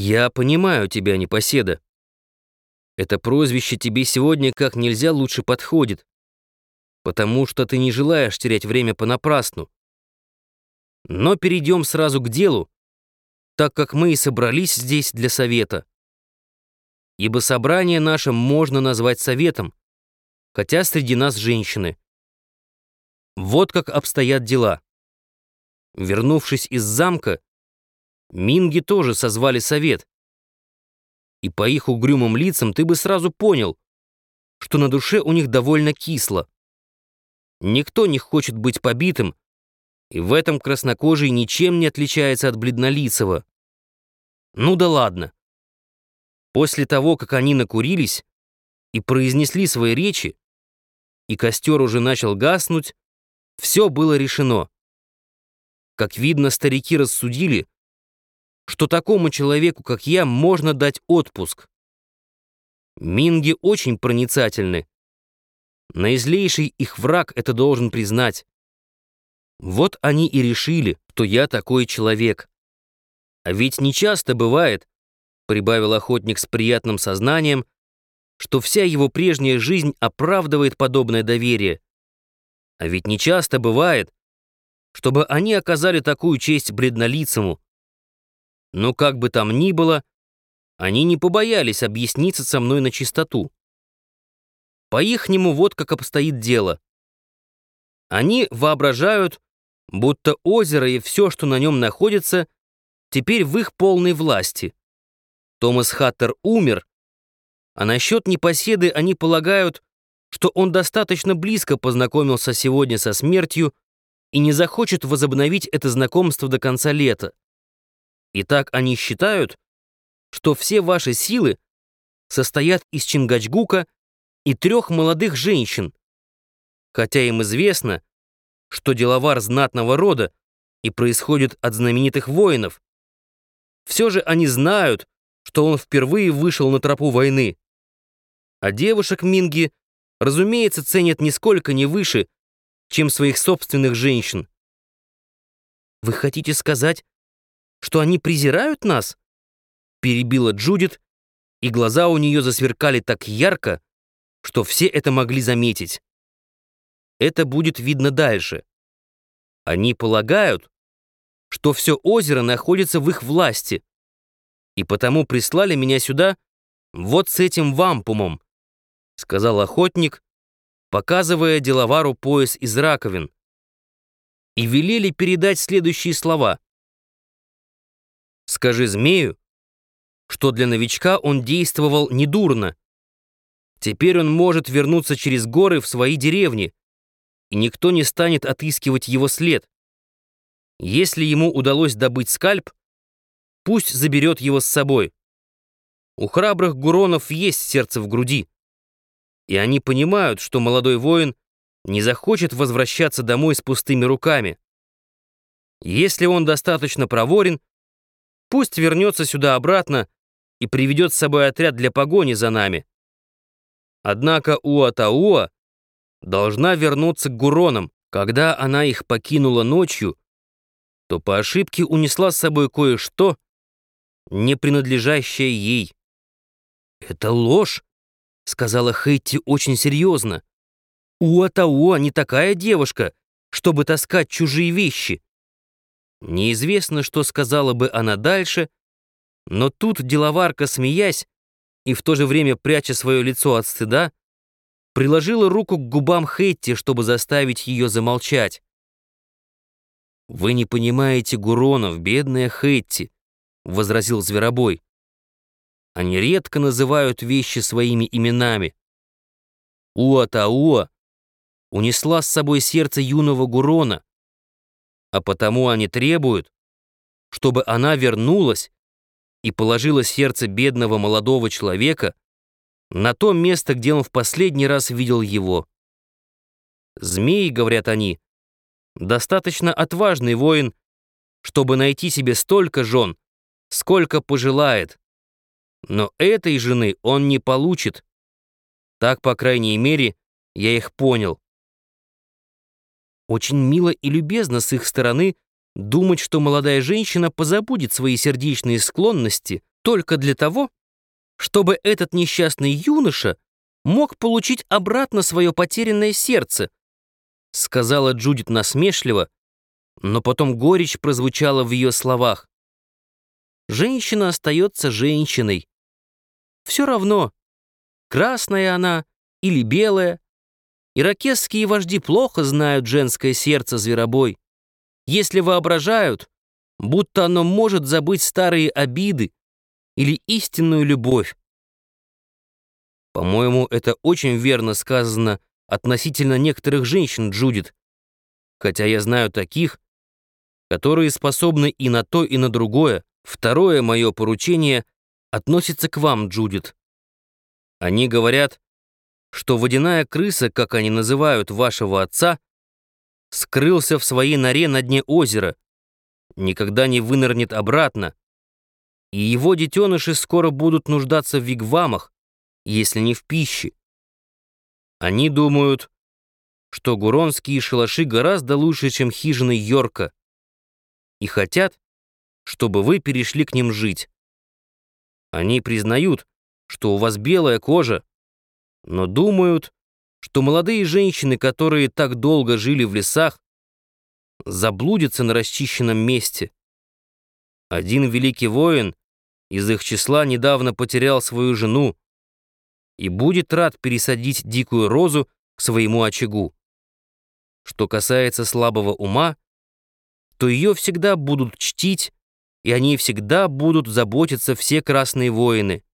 Я понимаю тебя, непоседа. Это прозвище тебе сегодня как нельзя лучше подходит, потому что ты не желаешь терять время понапрасну. Но перейдем сразу к делу, так как мы и собрались здесь для совета. Ибо собрание наше можно назвать советом, хотя среди нас женщины. Вот как обстоят дела. Вернувшись из замка, Минги тоже созвали совет. И по их угрюмым лицам ты бы сразу понял, что на душе у них довольно кисло. Никто не хочет быть побитым, и в этом краснокожий ничем не отличается от бледнолицего. Ну да ладно. После того, как они накурились и произнесли свои речи, и костер уже начал гаснуть, все было решено. Как видно, старики рассудили, что такому человеку, как я, можно дать отпуск. Минги очень проницательны. Наизлейший их враг это должен признать. Вот они и решили, что я такой человек. А ведь нечасто бывает, прибавил охотник с приятным сознанием, что вся его прежняя жизнь оправдывает подобное доверие. А ведь нечасто бывает, чтобы они оказали такую честь бледнолицему. Но как бы там ни было, они не побоялись объясниться со мной на чистоту. По-ихнему вот как обстоит дело. Они воображают, будто озеро и все, что на нем находится, теперь в их полной власти. Томас Хаттер умер, а насчет непоседы они полагают, что он достаточно близко познакомился сегодня со смертью и не захочет возобновить это знакомство до конца лета. И так они считают, что все ваши силы состоят из Чингачгука и трех молодых женщин, хотя им известно, что деловар знатного рода и происходит от знаменитых воинов. Все же они знают, что он впервые вышел на тропу войны. А девушек Минги, разумеется, ценят нисколько не выше, чем своих собственных женщин. «Вы хотите сказать, что они презирают нас?» Перебила Джудит, и глаза у нее засверкали так ярко, что все это могли заметить. Это будет видно дальше. Они полагают, что все озеро находится в их власти, и потому прислали меня сюда вот с этим вампумом, сказал охотник, показывая деловару пояс из раковин, и велели передать следующие слова. «Скажи змею, что для новичка он действовал недурно. Теперь он может вернуться через горы в свои деревни, и никто не станет отыскивать его след. Если ему удалось добыть скальп, пусть заберет его с собой. У храбрых гуронов есть сердце в груди, и они понимают, что молодой воин не захочет возвращаться домой с пустыми руками. Если он достаточно проворен, пусть вернется сюда обратно и приведет с собой отряд для погони за нами. Однако Уатауа должна вернуться к Гуронам. Когда она их покинула ночью, то по ошибке унесла с собой кое-что, не принадлежащее ей. «Это ложь», — сказала Хейти очень серьезно. «Уатауа не такая девушка, чтобы таскать чужие вещи». Неизвестно, что сказала бы она дальше, но тут деловарка, смеясь и в то же время пряча свое лицо от стыда, приложила руку к губам Хетти, чтобы заставить ее замолчать. «Вы не понимаете Гуронов, бедная Хетти», — возразил Зверобой. «Они редко называют вещи своими именами. Уа-Тауа унесла с собой сердце юного Гурона, а потому они требуют, чтобы она вернулась и положила сердце бедного молодого человека на то место, где он в последний раз видел его. Змеи, говорят они, достаточно отважный воин, чтобы найти себе столько жен, сколько пожелает. Но этой жены он не получит. Так, по крайней мере, я их понял. Очень мило и любезно с их стороны думать, что молодая женщина позабудет свои сердечные склонности только для того, чтобы этот несчастный юноша мог получить обратно свое потерянное сердце, сказала Джудит насмешливо, но потом горечь прозвучала в ее словах. Женщина остается женщиной. Все равно, красная она или белая. Иракесские вожди плохо знают женское сердце зверобой. Если воображают, будто оно может забыть старые обиды или истинную любовь. По-моему, это очень верно сказано относительно некоторых женщин, Джудит. Хотя я знаю таких, которые способны и на то, и на другое. Второе мое поручение относится к вам, Джудит. Они говорят, что водяная крыса, как они называют вашего отца, скрылся в своей норе на дне озера, никогда не вынырнет обратно, и его детеныши скоро будут нуждаться в вигвамах, если не в пище. Они думают, что гуронские шалаши гораздо лучше, чем хижины Йорка, и хотят, чтобы вы перешли к ним жить. Они признают, что у вас белая кожа, но думают, что молодые женщины, которые так долго жили в лесах, заблудятся на расчищенном месте. Один великий воин из их числа недавно потерял свою жену и будет рад пересадить дикую розу к своему очагу. Что касается слабого ума, то ее всегда будут чтить, и о ней всегда будут заботиться все красные воины.